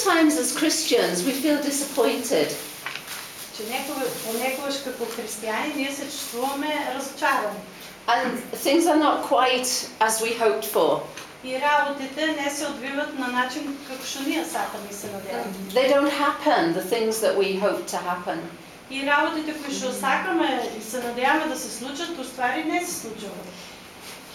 sometimes as Christians we feel disappointed. Че некогаш, понекогаш като християни ние се чувствуваме разочарани. And things are not quite as we hoped for. И работите не се отвиват на начин како што ние сакаме и се надеваме. They don't happen, the things that we hope to happen. И работите кои што сакаме и се надеваме да се случат, уствари не се случуваат.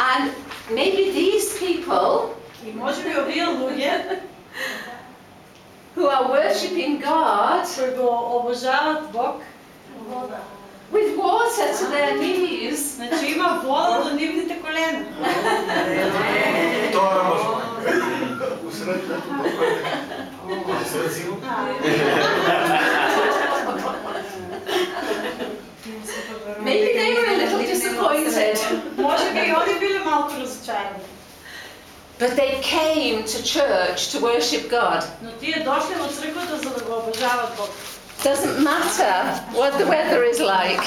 Суво е тука. And maybe these people И може би овие луѓе who are worshipping God кои го обожаваат Бог, with water to their knees значи има вода до нивните колена. Това може. Усред Maybe they were a little disappointed. but they came to church to worship God. Doesn't matter what the weather is like.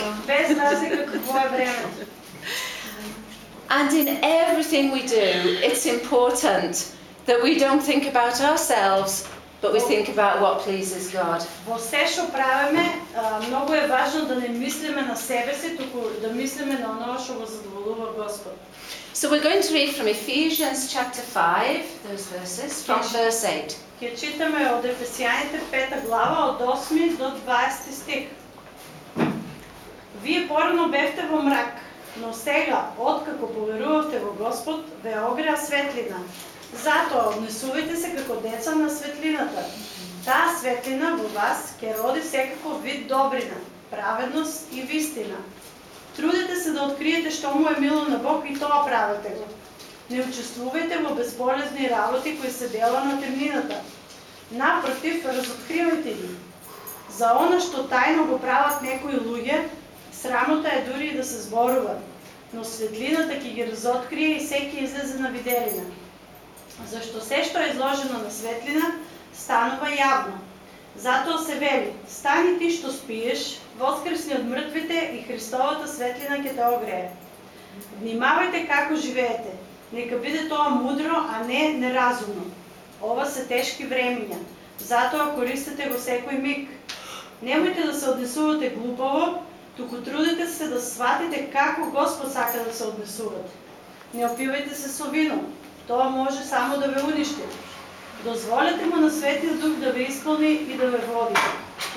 and in everything we do, it's important that we don't think about ourselves but we think about what pleases God. Во се што правиме, а, многу е важно да не мислиме на себе си, туку да мислиме на оно што го задоволува Господ. So we're going to read from Ephesians chapter 5, those verses, from verse 8. Ќе читаме од Ефесијаните 5 глава од 8 до 20 стих. Вие порано бевте во мрак, но сега, откако поверувавте во Господ, ве огреа светлина. Затоа однесувајте се како деца на светлината. Таа светлина во вас ќе роди секаков вид добрина, праведност и вистина. Трудете се да откриете што му е мило на Бог и тоа правете го. Не учествувајте во безполезни работи кои се дела на темнината. Напротив, разоткривајте ги. За она што тајно го прават некои луѓе, срамота е дури и да се зборува. Но светлината ќе ги разоткрие и секи излезе на виделина. Зашто се што е изложено на светлина, станува јавно. Затоа се вели, стани ти што спиеш, воскресни од мртвите и Христовата светлина ќе те огрее. Внимавајте како живеете. Нека биде тоа мудро, а не неразумно. Ова се тешки времиња. Затоа користете го секој миг. Немојте да се однесувате глупаво, туку трудете се да сватите како Господ сака да се однесувате. Не опивајте се со вино. Тоа може само да ве уништи. Дозволете му на Светиот Дух да ве исполни и да ве води.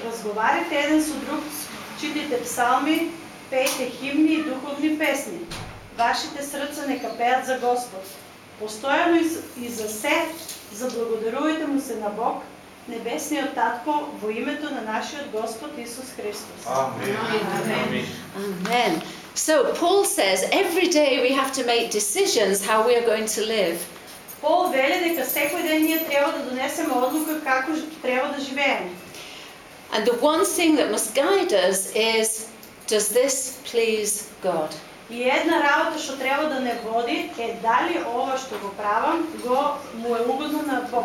Разговарайте еден со друг, читайте псалми, пејте химни и духовни песни. Вашите срца нека пеат за Господ. Постојано и с- за се заблагодарувајте му се на Бог, небесниот Татко, во името на нашиот Господ Исус Христос. Амин. Амин. Amen. So Paul says every day we have to make decisions how we are going to live. Пол вели дека секој ден ние треба да донесеме одлука како ж- треба да живееме. And the one thing that must guide us is does this please God? И една работа што треба да не води е дали ова што го правам го му е угодно на Бог.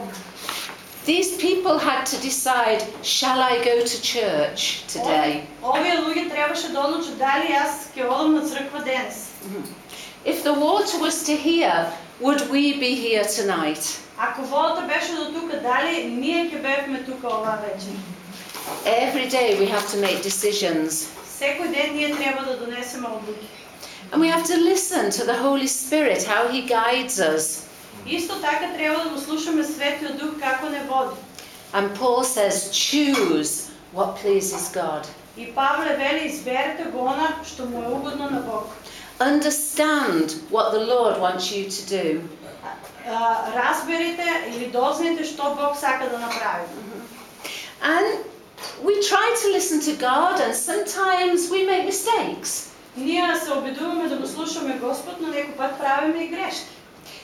These people had to decide shall I go to church today? Овие луѓе требаше да одлучат дали јас ќе одам на црква денес. If the water was to here, would we be here tonight? Ако водата беше до тука, дали ние ќе бевме тука оваа вечер? Every day we have to make decisions. Секој ден ние треба да донесеме одлуки. And we have to listen to the Holy Spirit, how He guides us. Исто така треба да го слушаме Светиот Дух како не води. And Paul says, choose what pleases God. И Павле вели изберете го она што му е угодно на Бог. Understand what the Lord wants you to do. А, разберите или дознайте што Бог сака да направи. And we try to listen to God, and sometimes we make mistakes. Ние се обидуваме да го слушаме Господ, но некој пат правиме и грешки.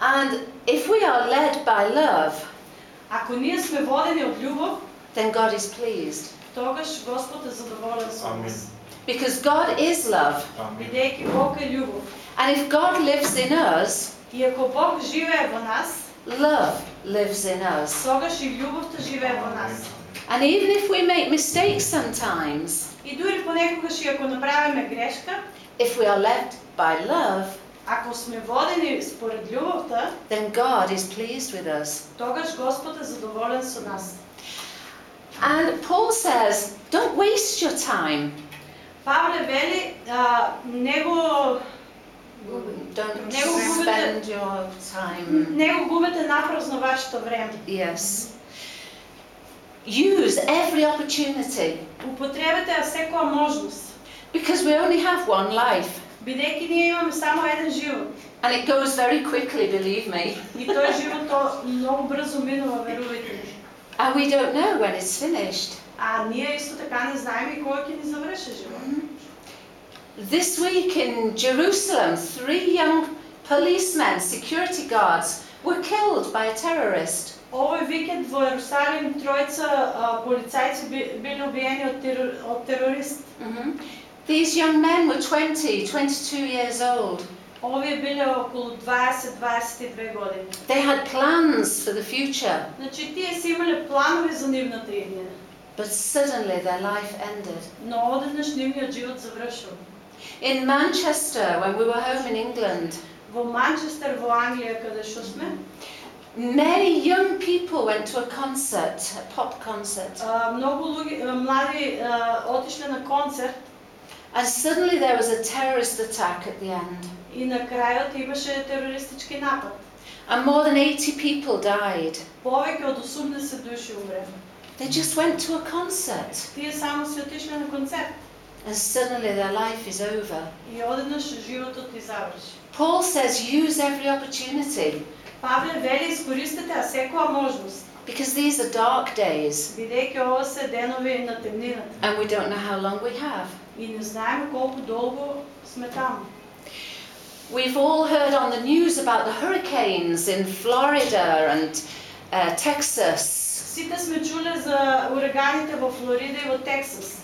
And if we are led by love, Ако ние сме водени од љубов, then God is pleased. тогаш Господ е задоволен со Амин. нас. Because God is love. Амин. Бидејќи Бог е љубов. And if God lives in us, И ако Бог живее во нас, love lives in us. тогаш и љубовта живее во нас. And even if we make mistakes sometimes, И дури понекогаш и ако направиме грешка, if we are led by love, ако сме водени според љубовта, then God is pleased with us. тогаш Господ е задоволен со нас. And Paul says, don't waste your time. Павле вели, а, не го Don't Не го губите. spend your time. не го губете напразно вашето време. Yes. Use every opportunity Употребете ја секоја можност, because we only have one life. бидејќи ние имаме само еден живот. And it goes very quickly, believe me. И тој живот то многу брзо минува, верувајте ми. And we don't know when it's finished. А ние исто така не знаеме и кога ќе ни заврши живот. This week in Jerusalem, three young policemen, security guards, were killed by a terrorist. Овој викенд во Ерусалим тројца а, полицајци би- биле убиени од, терор, од терорист. Mhm. These young men were 20, 22 years old. Овие биле околу 20-22 години. They had plans for the future, Значи тие си имале планови за нивната иднина, but suddenly their life ended. но одеднаш нивниот живот завршил. In Manchester, when we were home in England, Во Манчестер, во Англија, каде што сме, many young people went to a concert, a pop concert, а, многу луѓе, а, млади а, отишле на концерт and suddenly there was a terrorist attack at the end, и на крајот имаше терористички напад. and more than 80 people died. Повеќе од 80 души умреле. They just went to a concert, Тие само си отишле на концерт and suddenly their life is over. и одеднаш животот ти заврши. Paul says, use every opportunity, Павле вели искористете а секоја можност, because these are dark days, бидејќи ова се денови на темнината and we don't know how long we have. и не знаеме колку долго сме таму. We've all heard on the news about the hurricanes in Florida and uh, Texas. Сите сме чуле за ураганите во Флорида и во Тексас.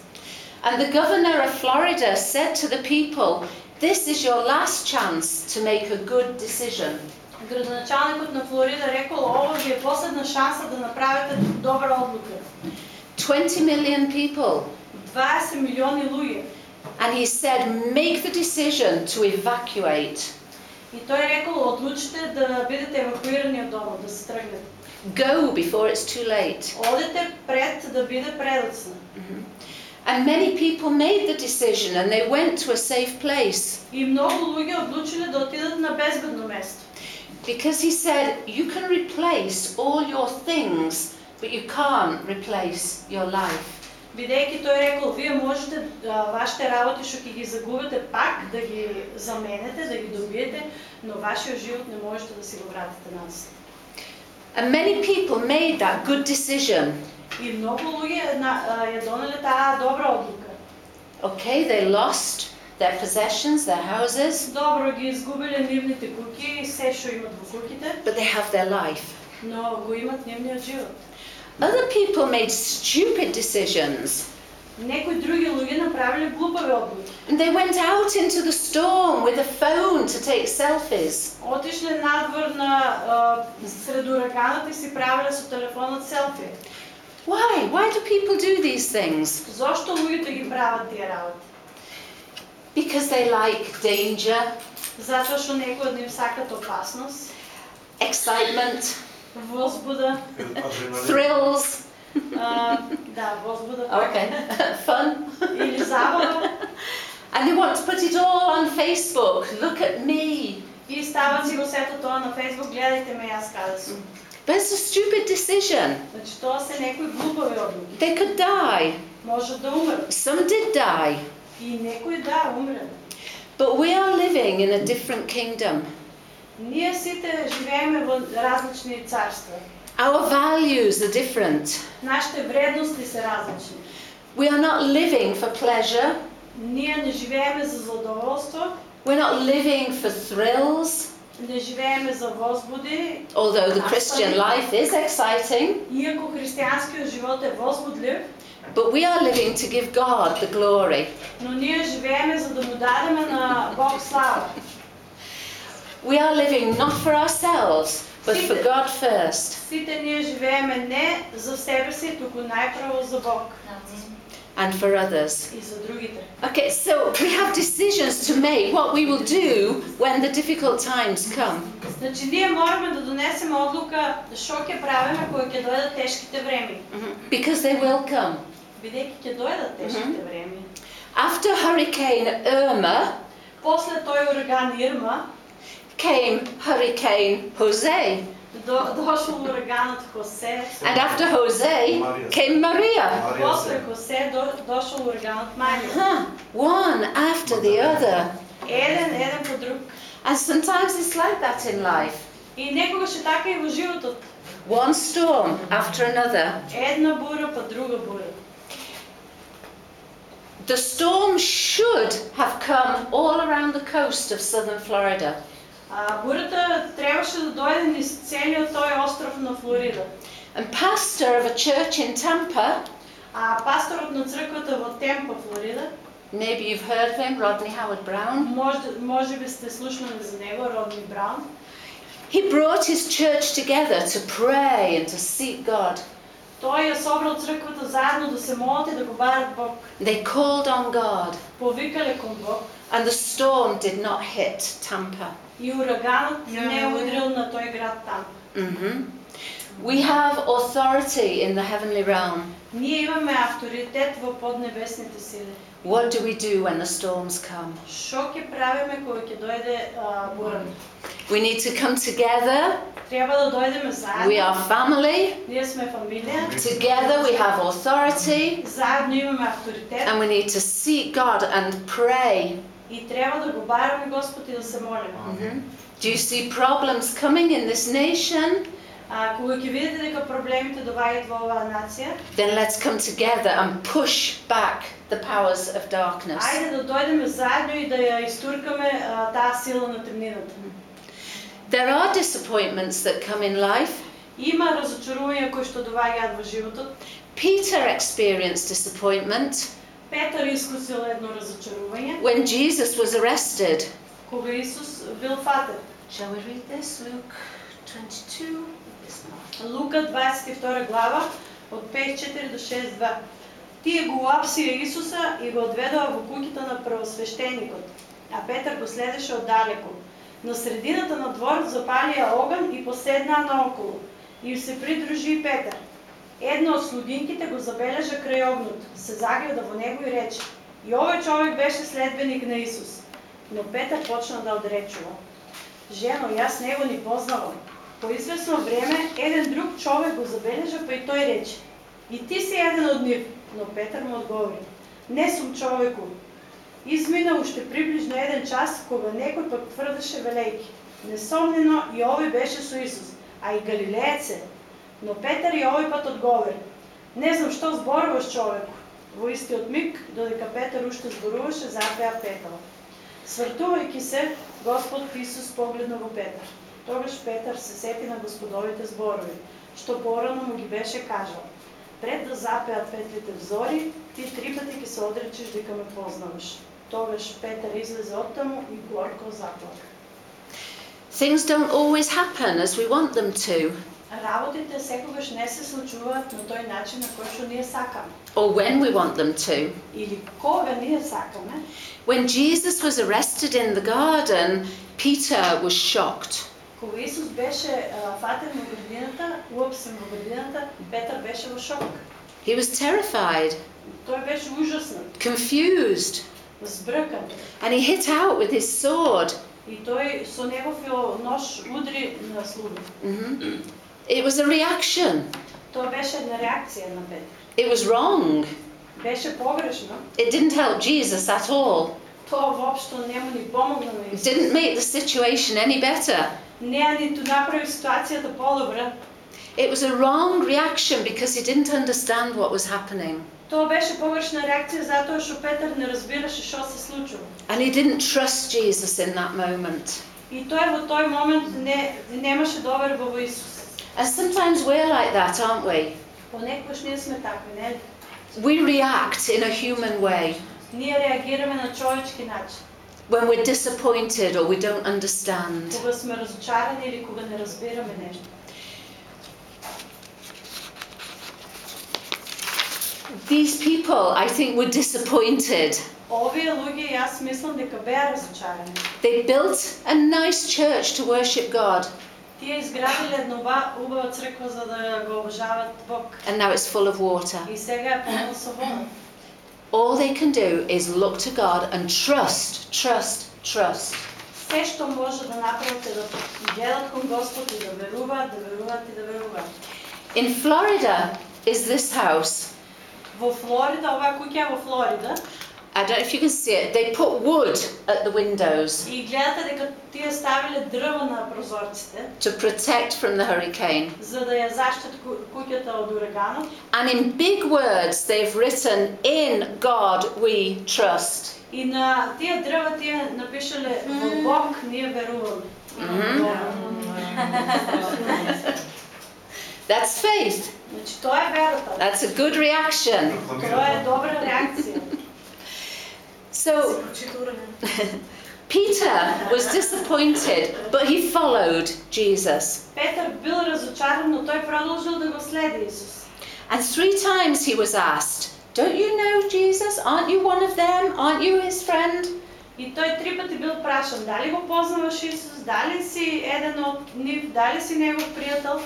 And the governor of Florida said to the people, This is your last chance to make a good decision. Градоначалникот на Флорида рекол, ова ви е последна шанса да направите добра одлука. 20 million people. 20 милиони луѓе. And he said, Make the decision to evacuate. И тој рекол, одлучите да бидете евакуирани од дома, да се тргнете. Go before it's too late. Одете пред да биде предоцна. And many people made the decision and they went to a safe place. И многу луѓе одлучиле да отидат на безбедно место. Because he said, You can replace all your things, but you can't replace your life. Бидејќи тој рекол, вие можете а, вашите работи што ќе ги загубите пак да ги заменете, да ги добиете, но вашиот живот не можете да си го вратите назад. And many people made that good decision. И многу луѓе на, а, ја донеле таа добра одлука. Okay, they lost their possessions, their houses, Добро ги изгубиле нивните куќи и се што имат во куќите, but they have their life. но го имат нивниот живот. Other people made stupid decisions. Некои други луѓе направиле глупави одлуки. And they went out into the storm with a phone to take selfies. Отишле надвор на а, сред ураганот и си правиле со телефонот селфи. Why? Why do people do these things? Зошто луѓето ги прават тие работи? Because they like danger, Затоа што некои од нив сакат опасност, excitement, возбуда, Адреналин. thrills, а, да, возбуда, така. okay, fun. или забава, And they want to put it all on Facebook. Look at me. и стават си го сето тоа на Фейсбук, гледајте ме јас каде сум. But it's a stupid decision. Значи тоа се некои глупави одлуки. They could die. Може да умрат. Some did die. И некои да умрат. But we are living in a different kingdom. Ние сите живееме во различни царства. Our values are different. Нашите вредности се различни. We are not living for pleasure. Ние не живееме за задоволство, We're not living for thrills. не живееме за возбуди, Although the Christian life is exciting, иако християнскиот живот е возбудлив, but we are living to give God the glory. но ние живееме за да му дадеме на Бог слава. We are living not for ourselves, but for God first. Сите ние живееме не за себе си, туку најправо за Бог and for others. и за другите. Okay, so we have decisions to make what we will do when the difficult times come. Значи ние мораме да донесеме одлука што ќе правиме кога ќе дојдат тешките време. Because they will come. Бидејќи ќе дојдат тешките време. After Hurricane Irma После тој ураган Ирма, came Hurricane Jose. до, дошол ураганот Хосе. And after Jose came Maria. После Хосе до, дошол ураганот Марија. Huh, One after the other. Еден, еден по друг. And sometimes it's like that in life. И некогаш е така и во животот. One storm after another. Една бура па друга бура. The storm should have come all around the coast of southern Florida. Бурята трябваше да дойде из този остров на Флорида. And pastor of a church in Tampa, а пасторът на църквата в Темпа, Флорида, Maybe you've heard of him, Rodney Howard-Browne. Може, може би сте слушали за него, Родни Браун. He brought his church together to pray and to seek God. тој ја собрал црквата заедно да се молат и да го барат Бог. They called on God, Повикале кон Бог and the storm did not hit Tampa. и ураганот не удрил на тој град там. hmm We have authority in the heavenly realm. Ние имаме авторитет во поднебесните сили. What do we do when the storms come? Што ќе правиме кога ќе дојде а, бурата? We need to come together. Треба да дојдеме We заедно. are family. Ние сме фамилија. Together we have authority. Заедно имаме авторитет And we need to seek God and pray. и треба да го бараме Господ и да се молиме. Mhm. Do you see problems coming in this nation? А кога ќе видите дека проблемите доаѓаат во оваа нација, Then let's come together and push back the powers of darkness. ајде да дојдеме заедно и да ја истуркаме а, таа сила на темнината. There are disappointments that come in life. Има разочарувања кои што доаѓаат во животот. Peter experienced disappointment Петар искусил едно разочарување when Jesus was arrested. кога Исус бил фатен. Shall we read this? Luke 22. Лука 22 глава од 5:4 до 6:2. Тие го уапсија Исуса и го одведоа во куќата на првосвештеникот, а Петар го следеше оддалеку. На средината на дворот запалија оган и поседнаа наоколу. И се придружи и Петар. Една од слугинките го забележа крај огнот, се загледа во него и рече: И овој човек беше следбеник на Исус. Но Петар почна да одречува. Жено, јас него ни познавам. По известно време, еден друг човек го забележа, па и тој рече, и ти си еден од нив. Но Петар му одговори, не сум човеку. Измина уште приближно еден час, кога некој пак тврдеше велејки. Несомнено и овој беше со Исус, а и Галилеец е. Но Петар и овој пат одговори, не знам што зборуваш човеку. Во истиот миг, додека Петар уште зборуваше, запеа петала. Свртувајќи се, Господ Исус погледна во Петар. Тогаш Петар се сети на Господовите зборови, што порано му ги беше кажал. Пред да запеат светлите взори, ти три пати ќе се одречеш дека ме познаваш. Тогаш Петар излезе оттаму и горко заплака. Things don't always happen as we want them to, Работите секогаш не се случуваат на тој начин на кој што ние сакаме. or when we want them to. Или кога ние сакаме. When Jesus was arrested in the garden, Peter was shocked. Кога Исус беше а, фатен во градината, уапсен во градината, Петар беше во шок. He was terrified, Тој беше ужаснат, confused, збркан. and he hit out with his sword. И тој со негов нож удри на слугата. hmm It was a reaction. То беше една реакция на Петър. It was wrong. Беше погрешно. It didn't help Jesus at all. То въобще няма ни помогна на It Исус. didn't make the situation any better. Не нито направи ситуацията по-добра. It was a wrong reaction because he didn't understand what was happening. То беше погрешна реакция, затоа што Петър не разбираше што се случува. And he didn't trust Jesus in that moment. И тој во тој момент не, немаше доверба во Исус. And sometimes we're like that, aren't we? Понекогаш ние сме такви, нели? We react in a human way Ние реагираме на човечки начин. when we're disappointed or we don't understand. Кога сме разочарани или кога не разбираме нещо. These people, I think, were disappointed. Овие луѓе, јас мислам дека беа разочарани. They built a nice church to worship God, Тие изградиле една уба- убава црква за да го обожават Бог. and now it's full of water. И сега е пълно со вода. All they can do is look to God and trust, trust, trust. Се што може да направат е да гледат кон Господ и да веруваат, да веруваат и да веруваат. In Florida is this house. Во Флорида, оваа куќа е во Флорида, I don't know if you can see it. They put wood at the windows и гледате дека тие ставиле дрво на прозорците, to protect from the hurricane. за да ја заштитат ку- куќата од ураганот. And in big words, they've written, In God we trust. И на тие дрва тие напишале во Бог ние веруваме. That's faith. Значи тоа е верата. That's a good reaction. Тоа е добра реакција. So Peter was disappointed, but he followed Jesus. Петър бил разочаран, но той продължил да го следи Исус. And three times he was asked, Don't you know Jesus? Aren't you one of them? Aren't you his friend? И той три пъти бил прашан, дали го познаваш Исус, дали си еден от нив, дали си негов приятел.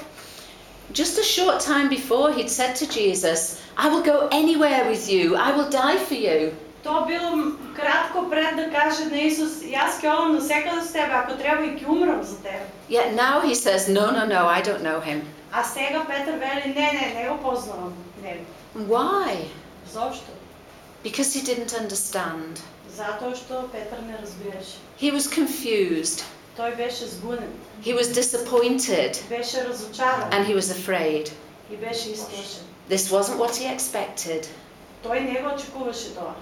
Just a short time before, he'd said to Jesus, I will go anywhere with you, I will die for you. То било м- кратко пред да каже на Исус, и аз ке одам навсекъде с тебе, ако трябва и ке умрам за тебе. Yet now he says, No, no, no, I don't know him. А сега Петър вели, не, не, не го познавам него. Why? Защо? Because he didn't understand. Затоа што Петър не разбираше. He was confused, Той беше сбунен, he was disappointed, беше разочаран and he was afraid. и беше изтошен. This wasn't what he expected. Той не го очекуваше тоа.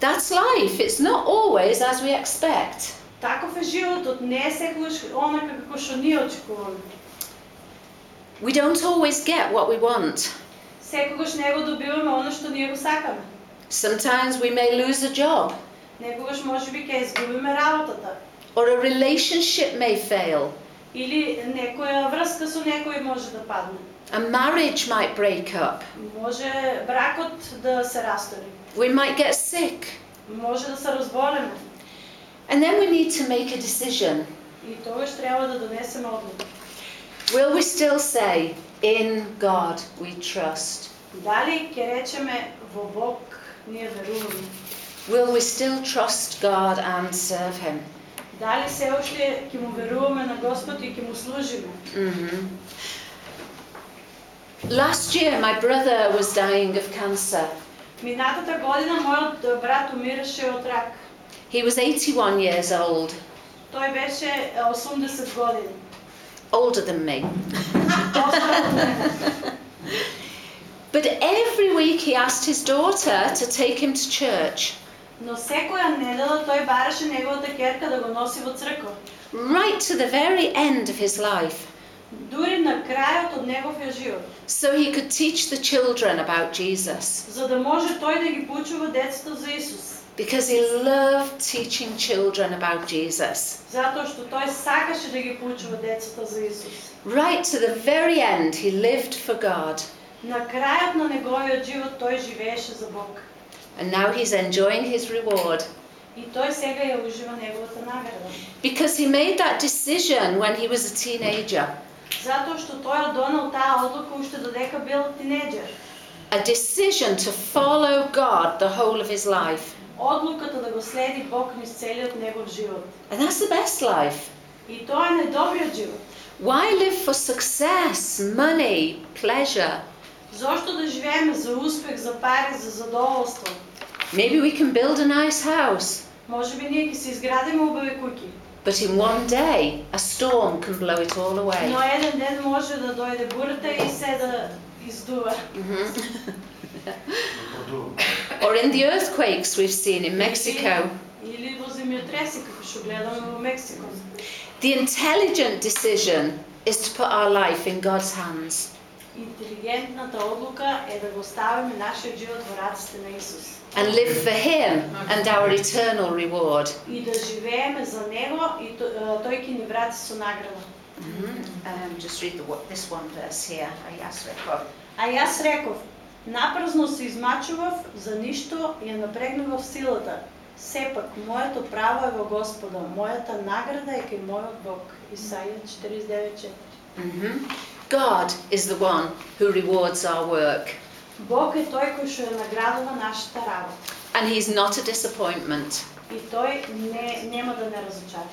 That's life, it's not always as we expect. Таков е животот, не е секогаш онака како што ние очекуваме. We don't always get what we want. Секогаш не го добиваме оно што ние го сакаме. Sometimes we may lose a job, Некогаш може би ќе изгубиме работата. or a relationship may fail, Или некоја врска со некој може да падне. a marriage might break up, Може бракот да се растори. we might get sick, Може да се разболеме. and then we need to make a decision. И тогаш трябва да донесеме одлука. Will we still say, In God we trust? Дали ќе речеме во Бог ние веруваме? Will we still trust God and serve Him? Дали се уште ќе му веруваме на Господ и ќе му служиме? hmm Last year, my brother was dying of cancer. Минатата година мојот брат умираше од рак. He was 81 years old, Той беше е, 80 години. older than me. Постар од мене. But every week he asked his daughter to take him to church, Но секоја недела тој бараше неговата керка да го носи во црква. right to the very end of his life, Дури на крајот од неговиот живот. so he could teach the children about Jesus. За да може тој да ги поучува децата за Исус. Because he loved teaching children about Jesus. Затоа што тој сакаше да ги поучува децата за Исус. Right to the very end, he lived for God. На крајот на неговиот живот тој живееше за Бог. And now he's enjoying his reward. И тој сега ја ужива неговата награда. Because he made that decision when he was a teenager. Затоа што тој ја донел таа одлука уште додека бил тинеџер. A decision to follow God the whole of his life. Одлуката да го следи Бог низ целиот негов живот. And that's the best life. И тоа е најдобриот живот. Why live for success, money, pleasure? Зошто да живееме за успех, за пари, за задоволство? Maybe we can build a nice house, Може би ние ќе се изградиме убави куќи, but in one day a storm can blow it all away. но еден ден може да дојде бурата и се да издува. Mhm. or in the earthquakes we've seen in Mexico. Или во земјотреси, како што гледаме во Мексико. The intelligent decision is to put our life in God's hands. Интелигентната одлука е да го ставиме нашиот живот во раците на Исус. and live for Him and our eternal reward. И да живееме за Него и то- е, Тој ќе ни врати со награда. Um, just read the, what- this one verse here. I asked Rekov. А јас реков, напразно се измачував, за ништо ја напрегнував силата. Сепак, моето право е во Господа, мојата награда е кај мојот Бог. Исаија 49.4 Mhm. God is the one who rewards our work, Бог е тој кој што ја наградува нашата работа. and He's not a disappointment. И тој не, нема да не разочара.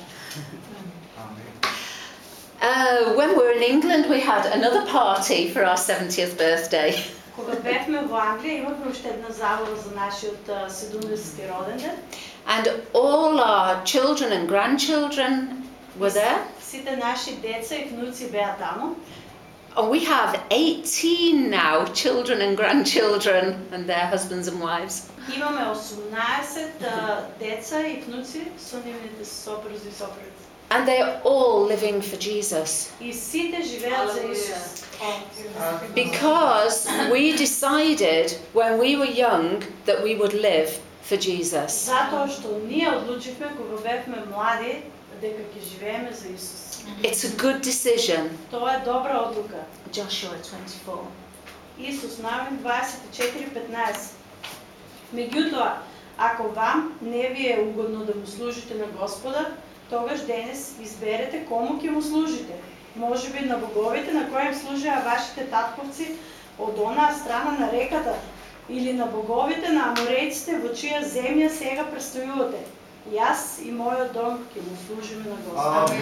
Uh, when we were in England, we had another party for our 70th birthday. Кога бевме во Англија, имавме уште една забава за нашиот а, 70-ти роден ден. And all our children and grandchildren were there. Сите наши деца и внуци беа таму. And we have 18 now children and grandchildren and their husbands and wives. Имаме 18 а, деца и внуци со нивните сопрузи и сопруги. And they're all living for Jesus. И сите живеат за Исус. Because we decided when we were young that we would live for Jesus. Затоа што ние одлучивме кога бевме млади дека ќе живееме за Исус. It's a good decision. Тоа е добра одлука. Joshua 24. Исус Навин 24:15. Меѓутоа, ако вам не ви е угодно да му служите на Господа, тогаш денес изберете кому ќе му служите. Може би на боговите на кои им служеа вашите татковци од онаа страна на реката, или на боговите на аморејците во чија земја сега престојувате. Јас и мојот дом ќе му служиме на Господа.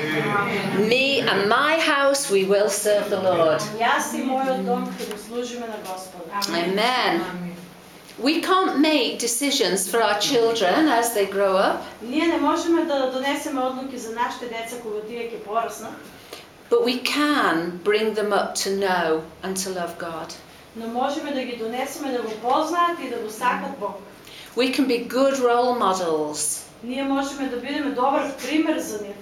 Me and my house, we will serve the Lord. Јас и мојот дом ќе му служиме на Господа. Amen. We can't make decisions for our children as they grow up, Ние не можеме да донесеме одлуки за нашите деца кога тие ќе пораснат, but we can bring them up to know and to love God. но можеме да ги донесеме да го познаат и да го сакат Бог. We can be good role models Ние можеме да бидеме добар пример за нив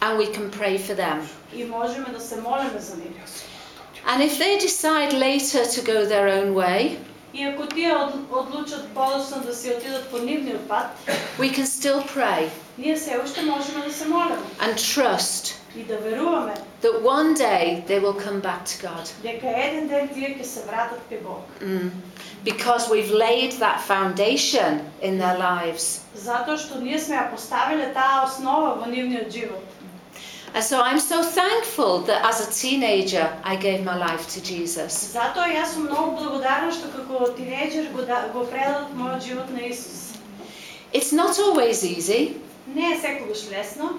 and we can pray for them. и можеме да се молиме за нив. And if they decide later to go their own way, И ако тие од, одлучат подоцна да си отидат по нивниот пат, we can still pray ние се уште можеме да се молиме and trust и да веруваме that one day they will come back to God. дека еден ден тие ќе се вратат кај Бог. Mm. Because we've laid that foundation in their lives. Затоа што ние сме ја поставиле таа основа во нивниот живот. And so I'm so thankful that as a teenager I gave my life to Jesus. Затоа јас сум многу благодарна што како тинејџер го, да, го предадов мојот живот на Исус. It's not always easy. Не е секогаш лесно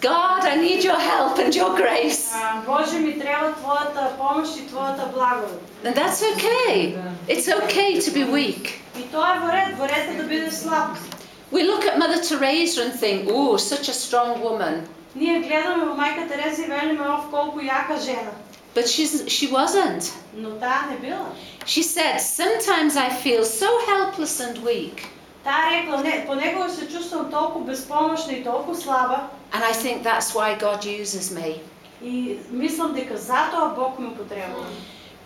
God, I need your help and your grace. And that's okay. It's okay to be weak. We look at Mother Teresa and think, oh, such a strong woman. But she's, she wasn't. She said, sometimes I feel so helpless and weak. Таа рекла, не, понекогаш се чувствувам толку безпомошна и толку слаба And I think that's why God uses me. и мислам дека затоа Бог ме употребува.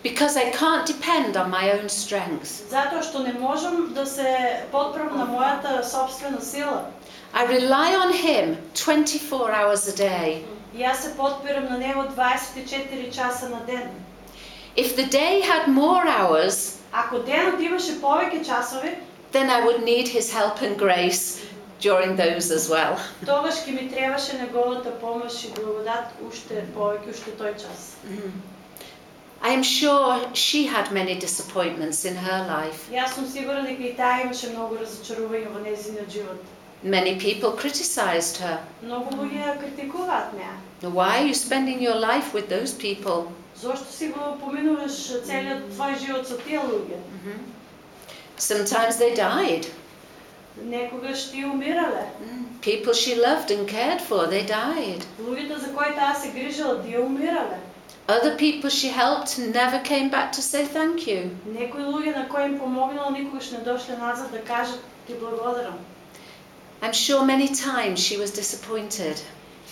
Because I can't depend on my own strength. Затоа што не можам да се подправам на мојата собствена сила. I rely on Him 24 hours a day. И јас се подпирам на него 24 часа на ден. If the day had more hours, Ако денот имаше повеќе часови, then I would need his help and grace during those as well. тогаш ќе ми требаше неговата помош и благодат уште повеќе, уште тој час. I am sure she had many disappointments in her life. Јас сум сигурна дека и таа имаше многу разочарување во незиниот живот. Many people criticized her. Многу луѓе ја критикуваат неа. Why are you spending your life with those people? Зошто си го поминуваш целиот твој живот со тие луѓе? Sometimes they died. Некогаш ти умирале. People she loved and cared for, they died. Луѓето за кои таа се грижала, тие умирале. Other people she helped never came back to say thank you. Некои луѓе на кои им помогнала никогаш не дошле назад да кажат ти благодарам. I'm sure many times she was disappointed.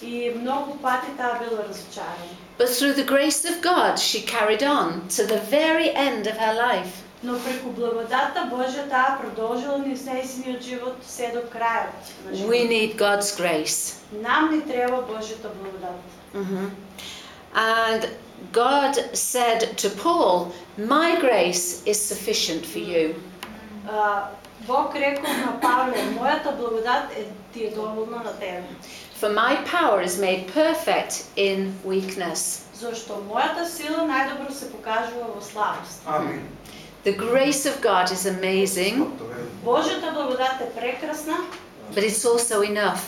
И многу пати таа била разочарана. But through the grace of God, she carried on to the very end of her life. Но преку благодатта Божја таа продолжила низ нејзиниот живот се до крајот на We животот. need God's grace. Нам ни треба Божјата благодат. Mhm. And God said to Paul, My grace is sufficient for you. А, Бог рекол на Павле, мојата благодат е ти е доволна на тебе. For my power is made perfect in weakness. Зошто мојата сила најдобро се покажува во слабост. Амин. The grace of God is amazing, Божјата благодат е прекрасна, but it's also enough,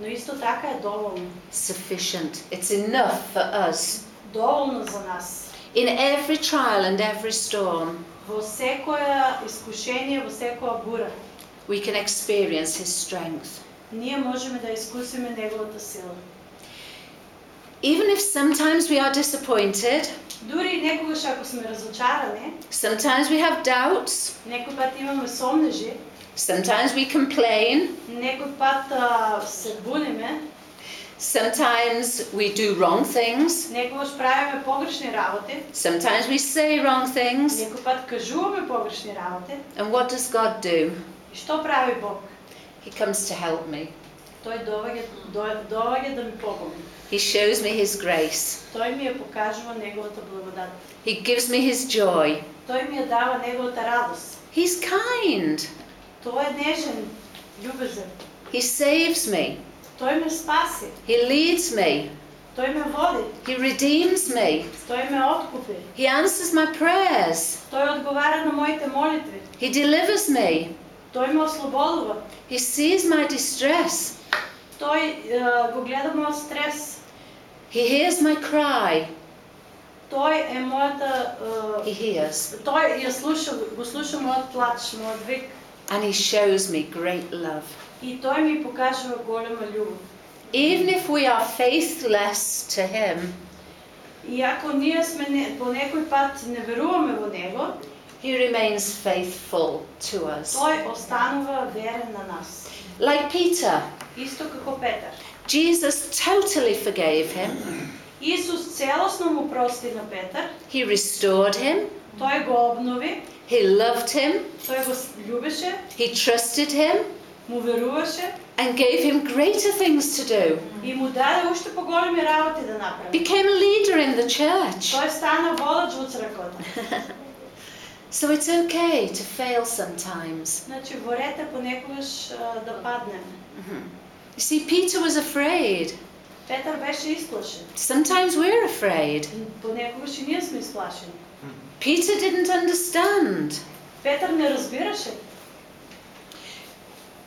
но исто така е доволна. sufficient. It's enough for us. Доволна за нас. In every trial and every storm, Во секоја искушение, во секоја бура, we can experience His strength. ние можеме да искусиме неговата сила. Even if sometimes we are disappointed, Дури и некогаш ако сме разочарани, sometimes we have doubts, некој пат имаме сомнежи, sometimes we complain, некој пат а, се буниме, sometimes we do wrong things, некогаш правиме погрешни работи, sometimes we say wrong things. некој пат кажуваме погрешни работи. And what does God do? И што прави Бог? He comes to help me. Тој доаѓа, до- доаѓа да ми помогне. He shows me His grace. Тој ми ја покажува неговата благодат. He gives me His joy. Тој ми ја дава неговата радост. He's kind. Тој е нежен, љубезен. He saves me. Тој ме спаси. He leads me. Тој ме води. He redeems me. Тој ме откупи. He answers my prayers. Тој одговара на моите молитви. He delivers me. Тој ме ослободува. He sees my distress. Тој е, го гледа мојот стрес. He hears my cry. Тој е мојата He е, hears. тој ја слуша, го слуша мојот плач, мојот вик And He shows me great love. и тој ми покажува голема љубов. Even if we are faithless to Him, И ако ние сме не, по некој пат не веруваме во него, He remains faithful to us. тој останува верен на нас. Like Peter, Исто како Петар. Jesus totally forgave him. Исус целосно му прости на Петар, He restored him. тој го обнови, He loved him. тој го с- љубеше, He trusted him му веруваше and gave him greater things to do. и му даде уште поголеми работи да направи. Became a leader in the church. Тој стана водач во црквата. So it's okay to fail sometimes. Значи во ред е понекогаш а, да паднеме. You see, Peter was afraid. Петар беше isplašen. Sometimes we're afraid. Понекогаш и ние сме isplašeni. Peter didn't understand. Петар не разбираше.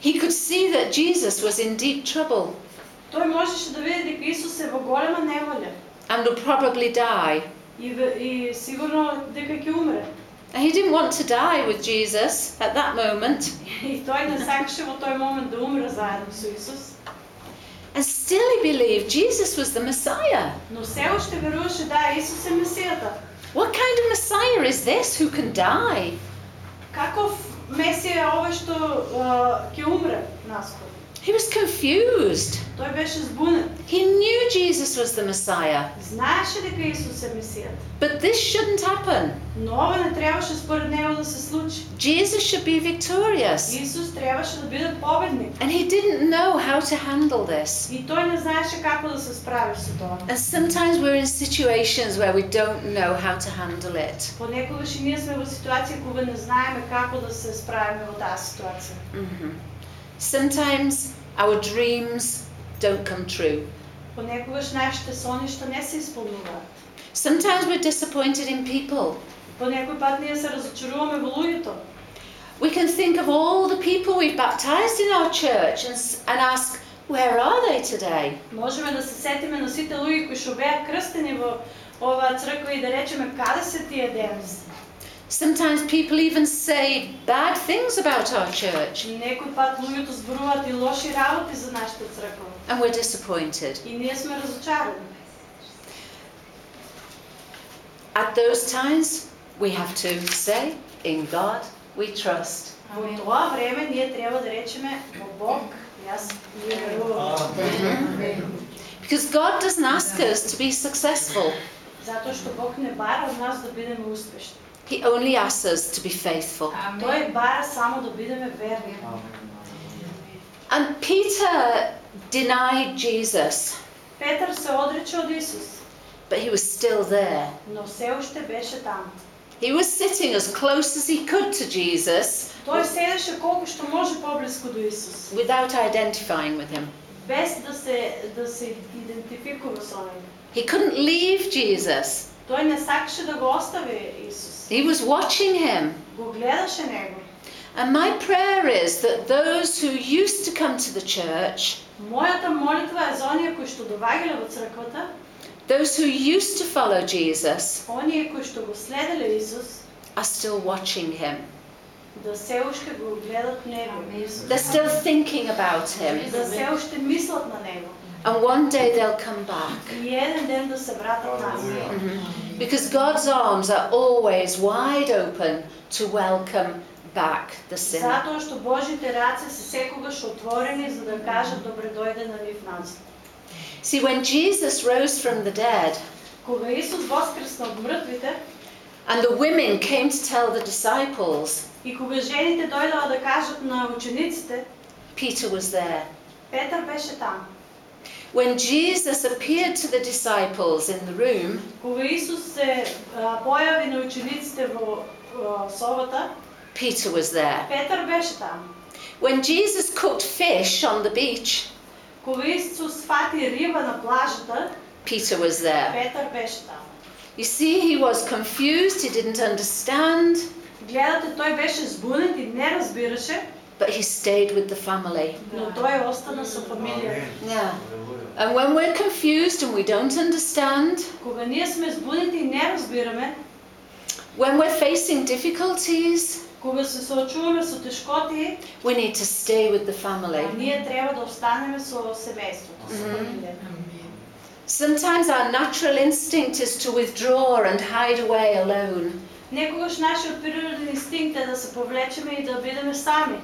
He could see that Jesus was in deep trouble Тој можеше да види дека Исус е во голема неволја and would probably die. и, ве- и сигурно дека ќе умре. And he didn't want to die with Jesus at that moment. И тој не сакаше во тој момент да умре заедно со Исус, And still he believed Jesus was the Messiah. но се уште веруваше да Исус е Месијата. What kind of Messiah is this who can die? Каков Месија е овој што а, ќе умре наскоро? He was confused. Той беше збунен. He knew Jesus was the Messiah, Знаеше дека Исус е Месијата. but this shouldn't happen. Но ова не требаше според него да се случи. Jesus should be victorious. Исус требаше да биде победник. And he didn't know how to handle this. И тој не знаеше како да се справи со тоа. And sometimes we're in situations where we don't know how to handle it. Понекогаш и ние сме во ситуација кога не знаеме како да се справиме во таа ситуација. Mhm. Sometimes our dreams don't come true. Понекогаш нашите соништа не се исполнуваат. Sometimes we're disappointed in people. По некој пат ние се разочаруваме во луѓето. We can think of all the people we've baptized in our church and, s- and ask, where are they today? Можеме да се сетиме на сите луѓе кои што беа крстени во оваа црква и да речеме каде се тие денес. Sometimes people even say bad things about our church Некој пат луѓето зборуваат и лоши работи за нашата црква. and we're disappointed. И ние сме разочарани. At those times, we have to say, in God we trust. Во тоа време ние треба да речеме во Бог јас ви верувам. Because God doesn't ask us to be successful, Затоа што Бог не бара од нас да бидеме успешни. He only asks us to be faithful. Тој бара само да бидеме верни. And Peter denied Jesus, Петар се одрече од Исус, but he was still there. но се уште беше таму. He was sitting as close as he could to Jesus Тој седеше колку што може поблиску до Исус, without identifying with him. без да се да се идентификува со него. He couldn't leave Jesus. Тој не сакаше да го остави Исус. He was watching him. And my prayer is that those who used to come to the church, those who used to follow Jesus, are still watching him. They're still thinking about him. Да се уште мислат на него. And one day they'll come back. И еден ден да се вратат назад. Because God's arms are always wide open to welcome back the sinner. Затоа што Божите раце се секогаш отворени за да кажат добре дојде на нив назад. See, when Jesus rose from the dead Кога Исус воскресна од мртвите and the women came to tell the disciples, и кога жените дојдоа да кажат на учениците, Peter was there. Петар беше таму. When Jesus appeared to the disciples in the room, Кога Исус се а, појави на учениците во а, собата, Peter was there. Петар беше таму. When Jesus cooked fish on the beach, Кога Исус фати риба на плажата, Peter was there. Петар беше таму. You see, he was confused, he didn't understand, Гледате, тој беше збунет и не разбираше, but he stayed with the family. но тој остана со фамилијата. Yeah. And when we're confused and we don't understand, Кога ние сме збунети и не разбираме, when we're facing difficulties, кога се соочуваме со тешкоти, we need to stay with the family. а ние треба да останеме со семејството, со Мгм. фамилијата. Sometimes our natural instinct is to withdraw and hide away alone. Некогаш нашиот природен инстинкт е да се повлечеме и да бидеме сами.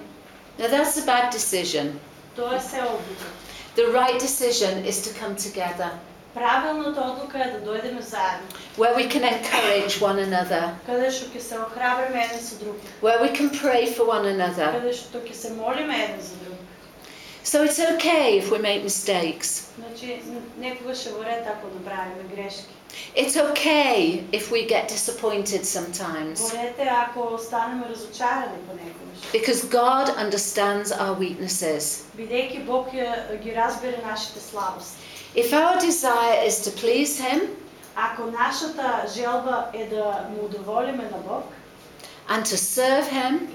Now that's a bad decision. Тоа се одлука. The right decision is to come together, Правилната одлука е да дојдеме заедно, where we can encourage one another, каде што ќе се охрабриме еден со друг, where we can pray for one another. каде што ќе се молиме еден за друг. So it's okay if we make mistakes. Значи, н- некогаш е во ред ако направиме грешки. It's okay if we get disappointed sometimes. Because God understands our weaknesses. If our desire is to please him, and to serve him,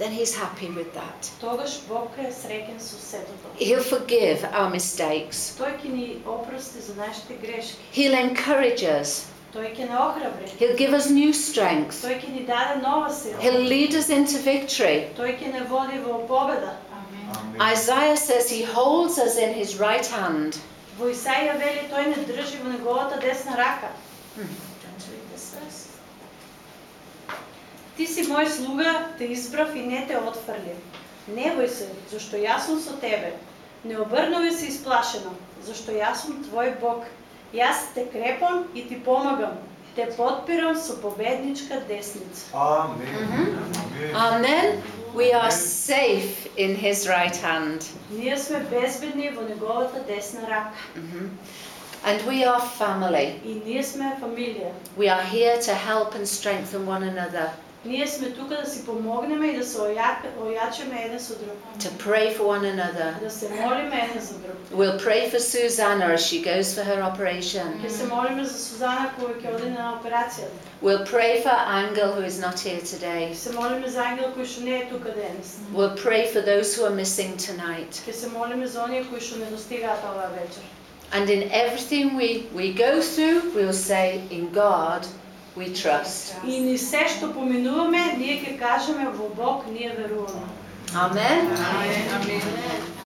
и да му служиме, then He's happy with that. тогаш Бог е среќен со сето тоа. He'll forgive our mistakes. Тој ќе ни опрости за нашите грешки. He'll encourage us. Тој ќе не охрабри. He'll give us new strength. Тој ќе ни даде нова сила. He'll lead us into victory. Тој ќе не води во победа. Isaiah says He holds us in His right hand. Во Исаија вели тој не држи во неговата десна рака. Ти си мој слуга, те избрав и не те отфрлив. Не бој се, зашто јас сум со тебе. Не обрнувај се исплашено, зашто јас сум твој Бог. Јас те крепам и ти помагам. Те подпирам со победничка десница. Amen. We are safe in His right hand. Ние сме безбедни во неговата десна рака. And we are family. И ние сме фамилија. We are here to help and strengthen one another, Ние сме тука да си помогнеме и да се оја- ојачаме еден со друг. to pray for one another. Да се молиме еден за друг. We'll pray for Susanna as she goes for her operation. Ќе се молиме за Сузана која ќе оди на операцијата. We'll pray for Angel who is not here Ќе today. се молиме за Ангел кој што не е тука денес. We'll pray for those who are missing tonight. Ќе се молиме за оние кои што не достигаат оваа вечер. And in everything we, we go through, we'll say, In God we trust. И ни се што поминуваме, ние ќе кажеме во Бог ние веруваме. Amen. Амин.